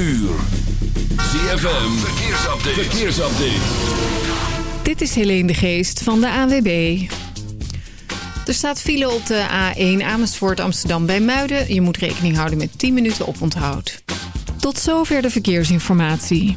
uur. ZFM, verkeersupdate. Dit is Helene de Geest van de AWB. Er staat file op de A1 Amersfoort Amsterdam bij Muiden. Je moet rekening houden met 10 minuten oponthoud. Tot zover de verkeersinformatie.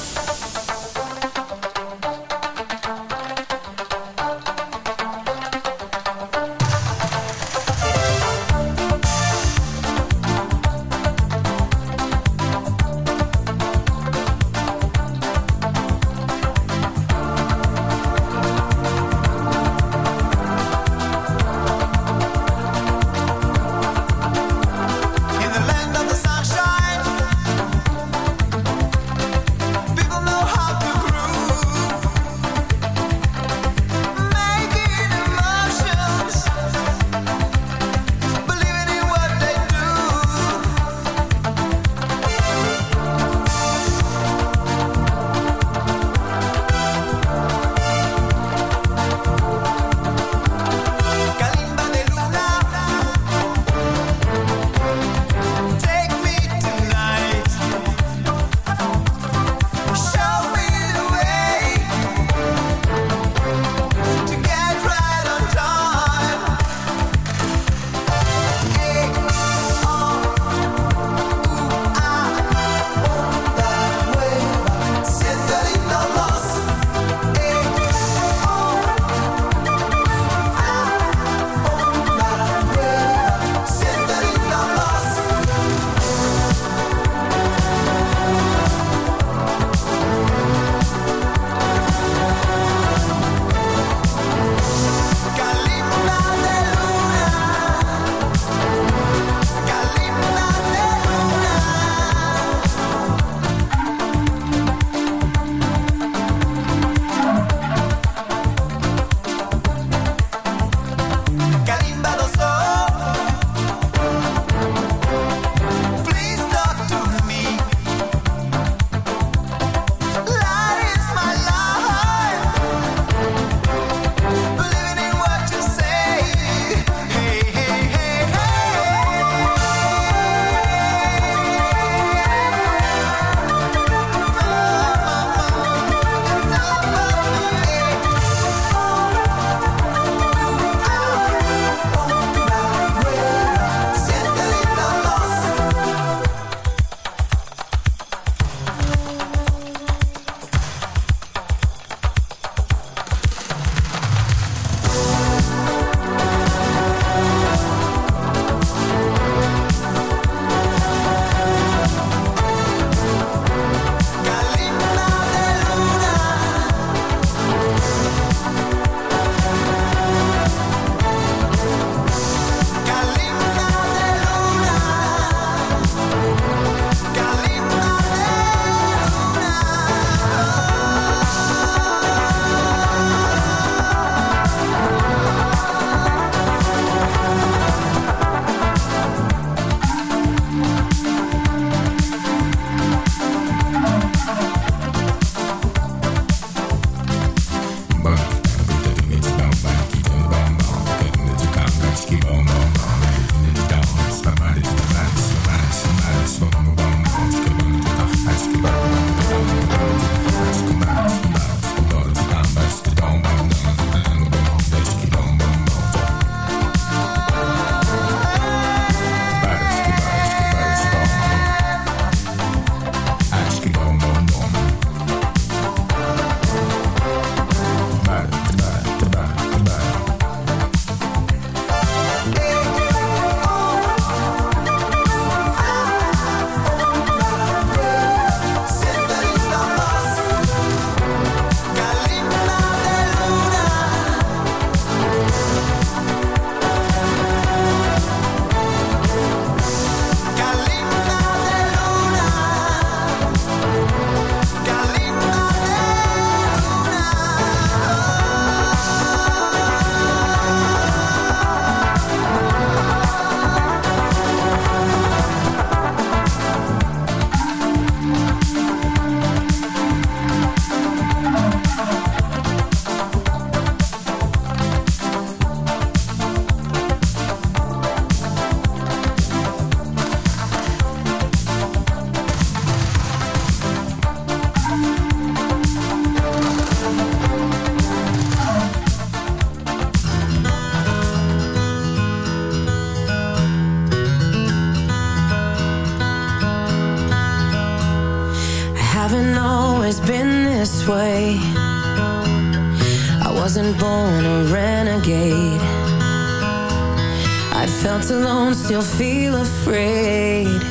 still feel afraid.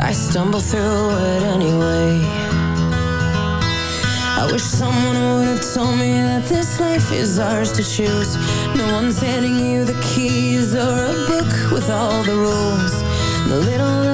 I stumble through it anyway. I wish someone would have told me that this life is ours to choose. No one's handing you the keys or a book with all the rules. The little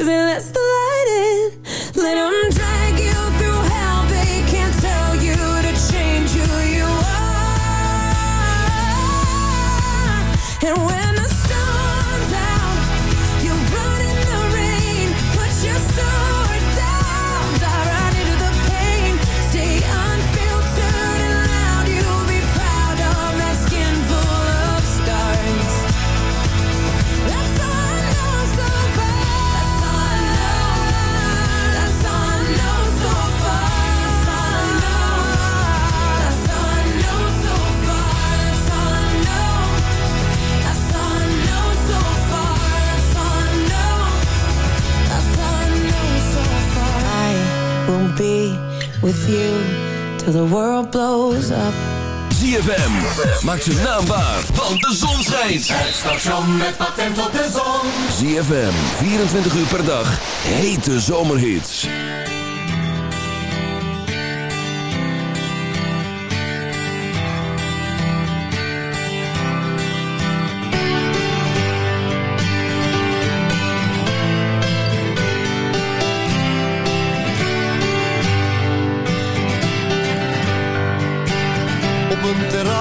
Cause it the you till the world blows up. ZFM, maak ze naambaar, want de zon schijnt. Het station met patent op de zon. ZFM, 24 uur per dag, hete zomerhits.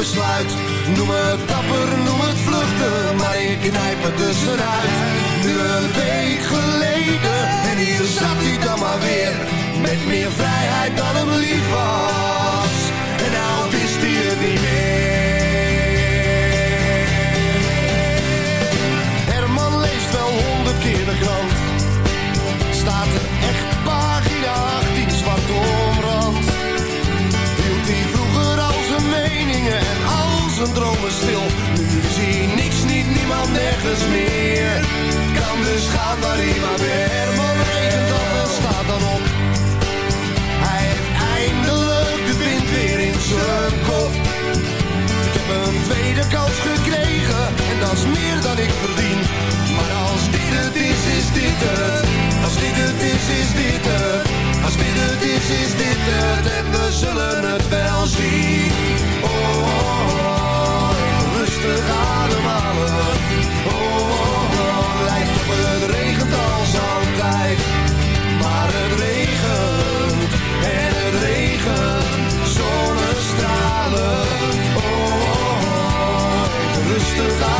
Noem het dapper, noem het vluchten, maar ik knijp het tussenuit. nergens meer. Kan dus gaan waar hij maar weer. van regent of staat dan op. Hij heeft eindelijk de wind weer in zijn kop. Ik heb een tweede kans gekregen. En dat is meer dan ik verdien. Maar als dit het is, is dit het. Als dit het is, is dit het. Als dit het is, is dit het. En we zullen het wel zien. the light.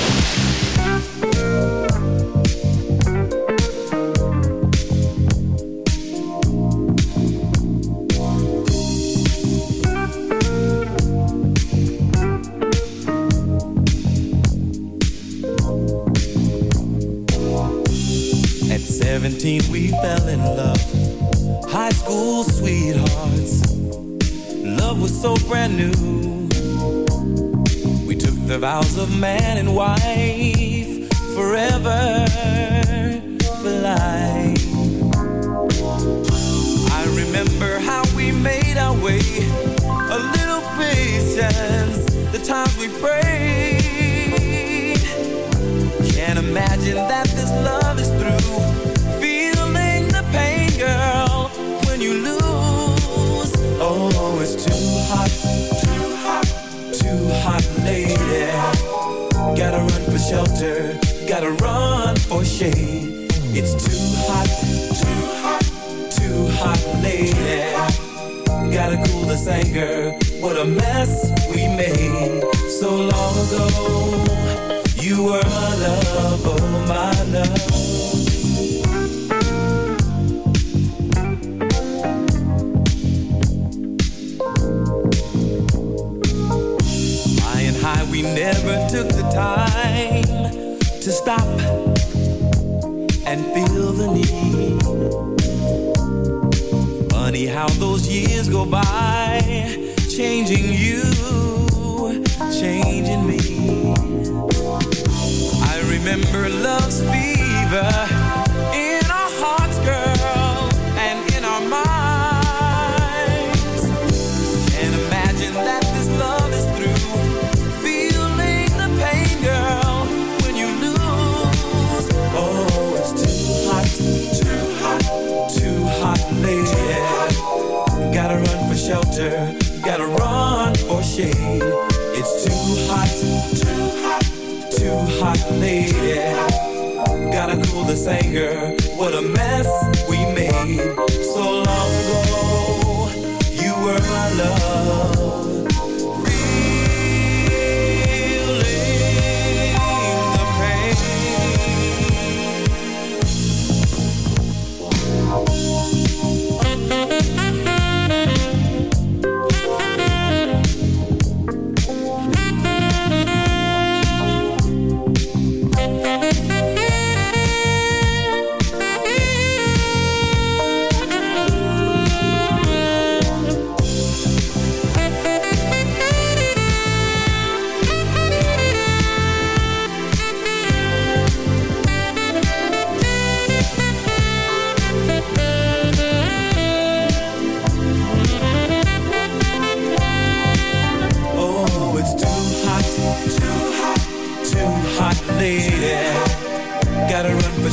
and why.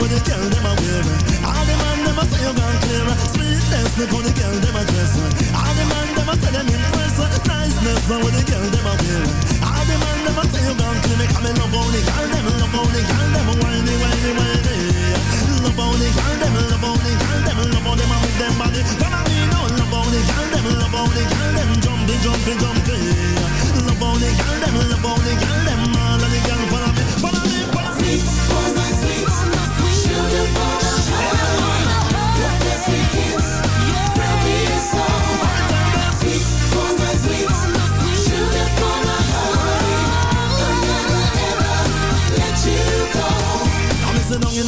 With the girl them a wear. All the man them a say you gone clear. Sweetness, look how the girl them a dress. All the man them a say them impress. Niceness, with the girl them a wear. All the man them a say you gone clear. Me love how the girl them, love the girl them whiny, whiny, whiny. Love the girl them, love the girl them, love them a move them body. Follow me now, love the girl them, love the girl them jumpy, jumpy, jumpy. Love the girl them, love the girl them, all of the girl follow me, follow me, follow me. Sweet,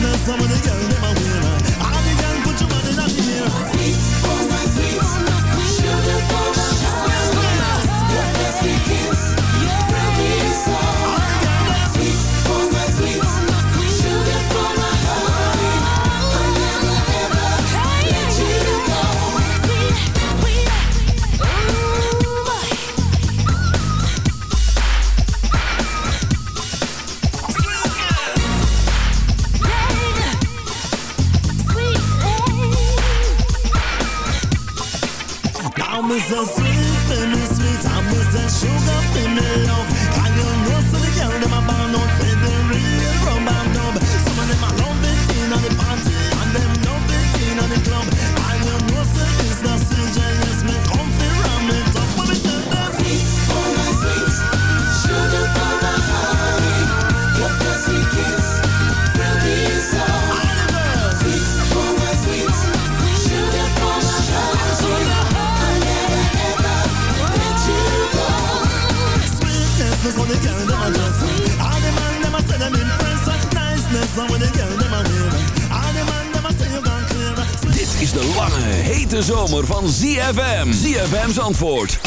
impress. Niceness, how the girl them a girl put. Sweet, oh my for sugar, The Dit is de lange, hete zomer van ZFM. ZFM's antwoord 106.9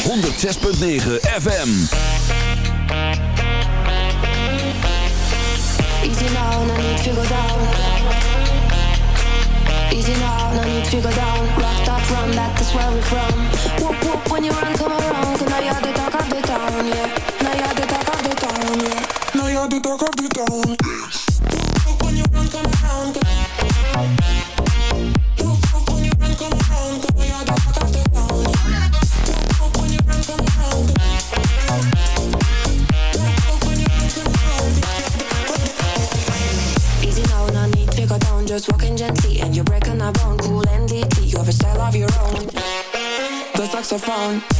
FM. Now, now, down. Rock that, that, from. When you run, come around. the talk of the town. When you run, come around. Easy now, no need to go down. Just walking gently, and you're breaking a bone. Cool and deeply, you have a style of your own. The saxophone.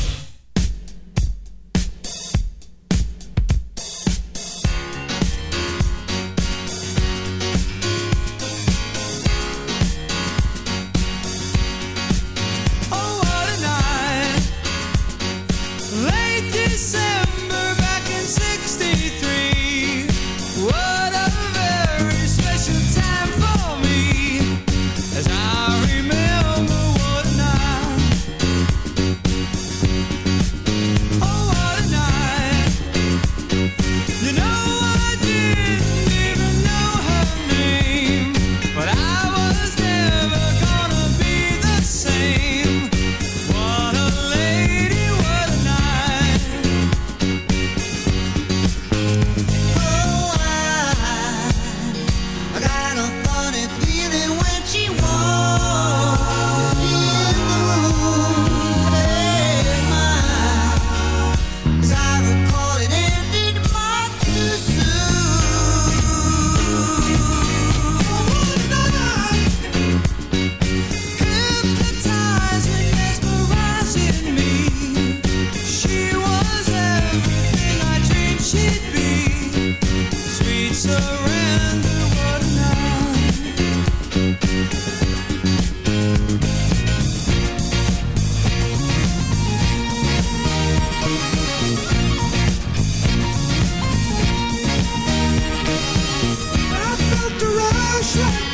Yeah.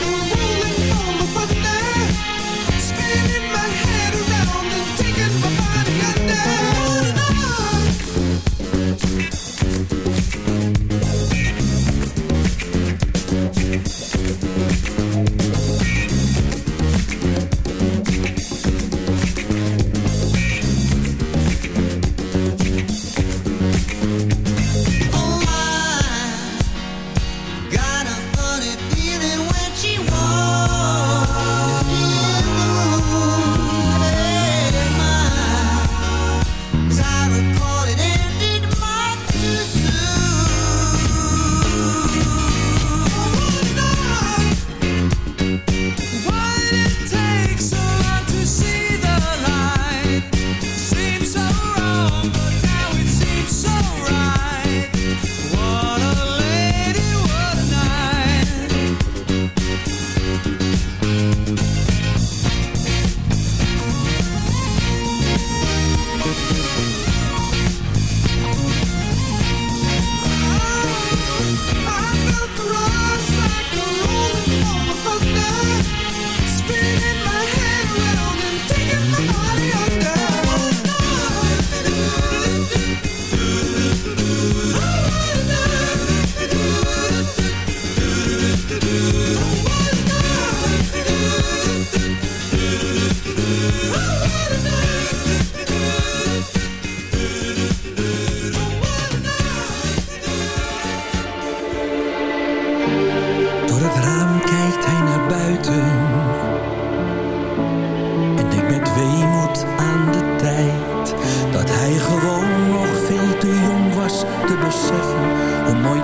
Un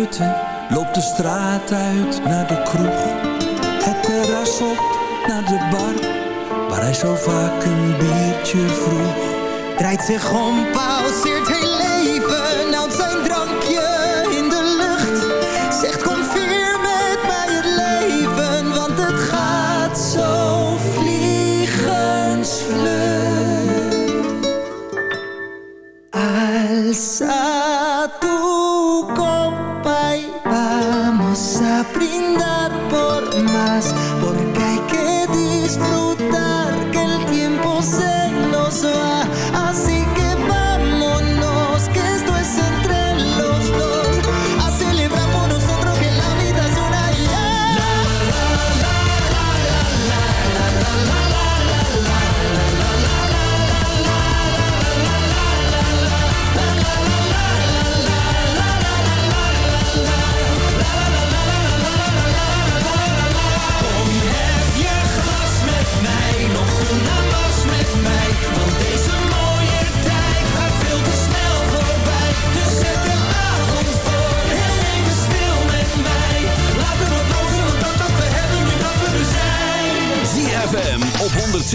buiten, loop de straat uit naar de kroeg. Het terras op naar de bar, waar hij zo vaak een biertje vroeg. Draait zich om, pauzeert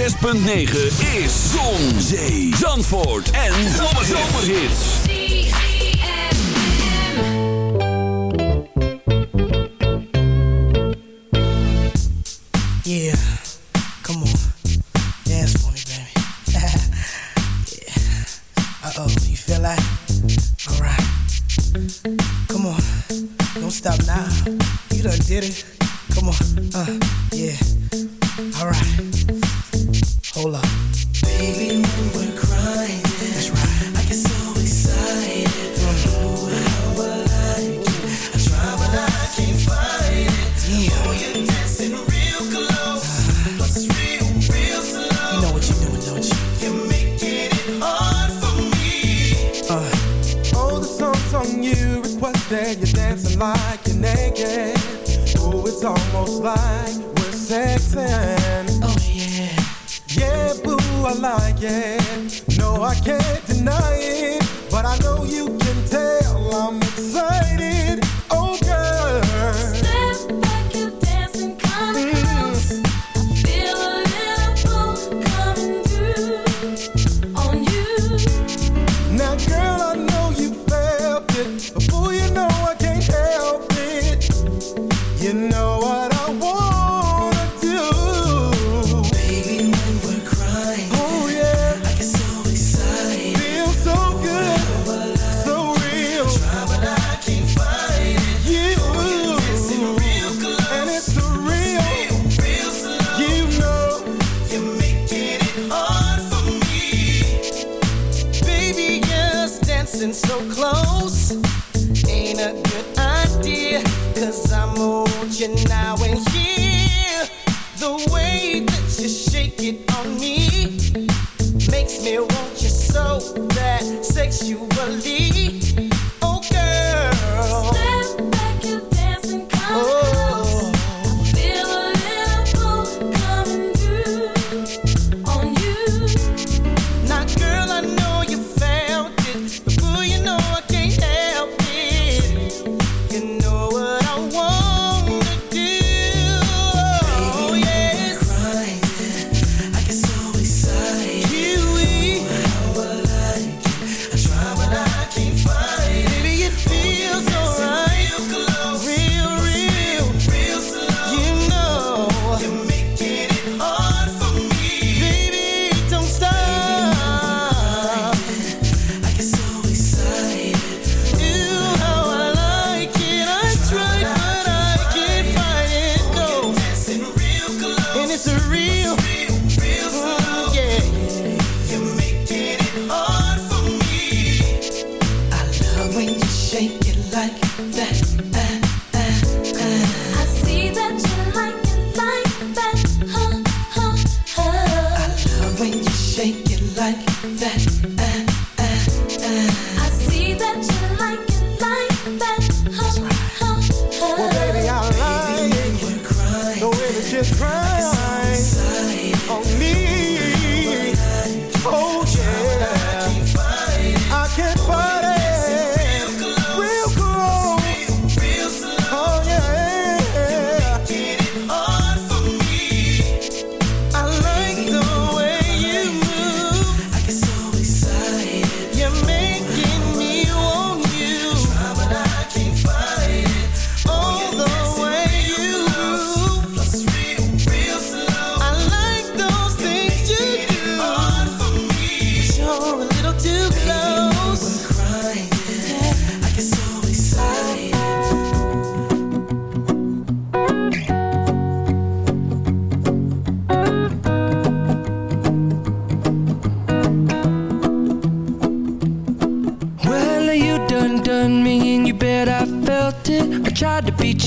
106.9 is Zon, Zee, Zandvoort en M. Yeah, come on, dance for me, baby. yeah. Uh-oh, you feel like? All. Come on, don't stop now. You done did it. Come on, uh, yeah. All right.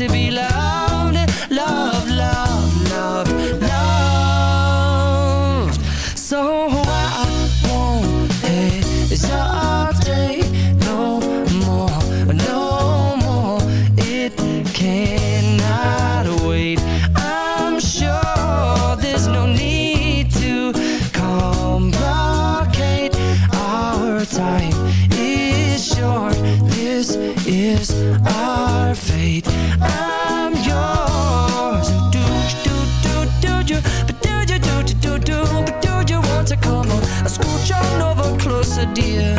to be loved, love, love, love, loved. So I won't hesitate no more, no more. It cannot wait. I'm sure there's no need to complicate. Our time is short. This is our fate. I over closer, dear,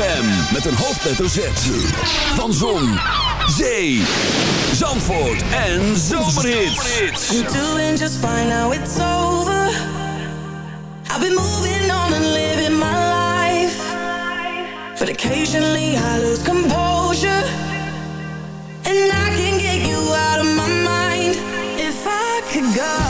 ZFM met een hoofdletter Z. Van Zon, Zee, Zandvoort en Zomerhits. I'm doing just fine now it's over. I've been moving on and living my life. But occasionally I lose composure. And I can't get you out of my mind. If I could go